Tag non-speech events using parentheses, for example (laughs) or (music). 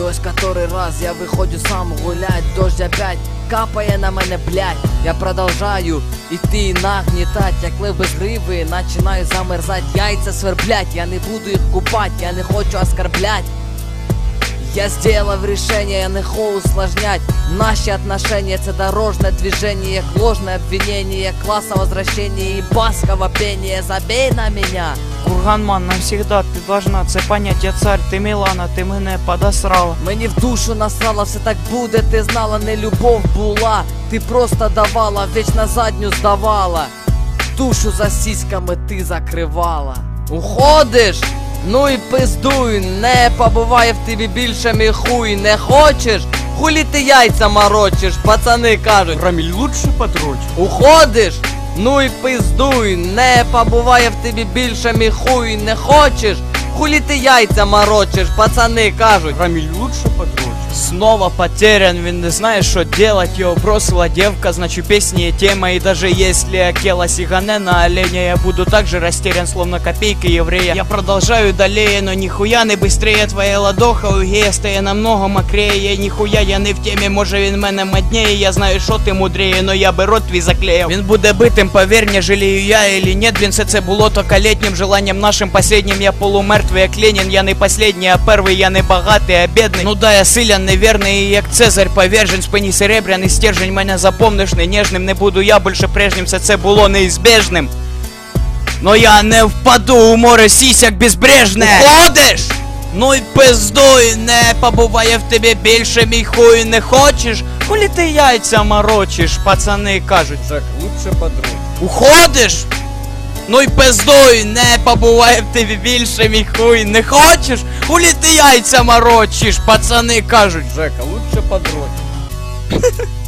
ось который раз я виходжу сам гулять, дождь опять капає на мене, блядь. Я продовжаю іти нагнетать як лев без гриви, начинаю замерзать, яйця сверблять, я не буду їх купать, я не хочу оскорблять. Я сделав решение, хочу усложнять Наши отношения, это дорожное движение ложное обвинение, класса возвращение И басково пение, забей на меня! Курганман, навсегда ти должна це понять, я царь, ти Мілана, ти мене подосрала. Мені в душу насрала, все так буде, ти знала, не любов була Ти просто давала, вічно задню здавала Душу за сіськами ти закривала Уходиш? Ну і пиздуй, не побуває в тебе більше мій хуй, не хочеш? Хулі ти яйця морочиш, пацани кажуть Раміль лучше потрочь Уходиш? Ну і пиздуй, не побуває в тобі більше мій хуй, не хочеш? Хулі ти яйця морочиш, пацани кажуть. Рамиль лучше подрочь. Снова потерян, він не знає, що делать, його бросила девка, значит песни и тема, и даже если Акела сигане на оленя, я буду так же растерян, словно копейка еврея. Я продолжаю далее, но нихуя не быстрее. Твоя ладоха, у гея стає намного мокрее, нихуя я не в темі, може він мене модніє, я знаю, що ти мудрее, но я би рот твій заклеїв. Він буде битим, повір, не жалію я или нет, він все це було только летнім желанням нашим последнім, я полумертвий, як Ленін, я не последній, а перший, я не багатий, а бідний. Ну да, я силян, неверний, і як Цезарь повержен, спині серебряний стержень, мене запомниш не ніжним, не буду я більше прежнім, все це було неізбежним. Но я не впаду у море сісяк безбрежне. Уходиш? Ну й пиздуй, не побуває в тебе більше мій хуй, не хочеш? Хулі ти яйця морочиш, пацани кажуть. Жек, лучше подрочь. Уходиш? Ну й пиздуй, не побуває в тебе більше мій хуй, не хочеш? Хулі ти яйця морочиш, пацани кажуть. Жека, лучше подрочь. (laughs)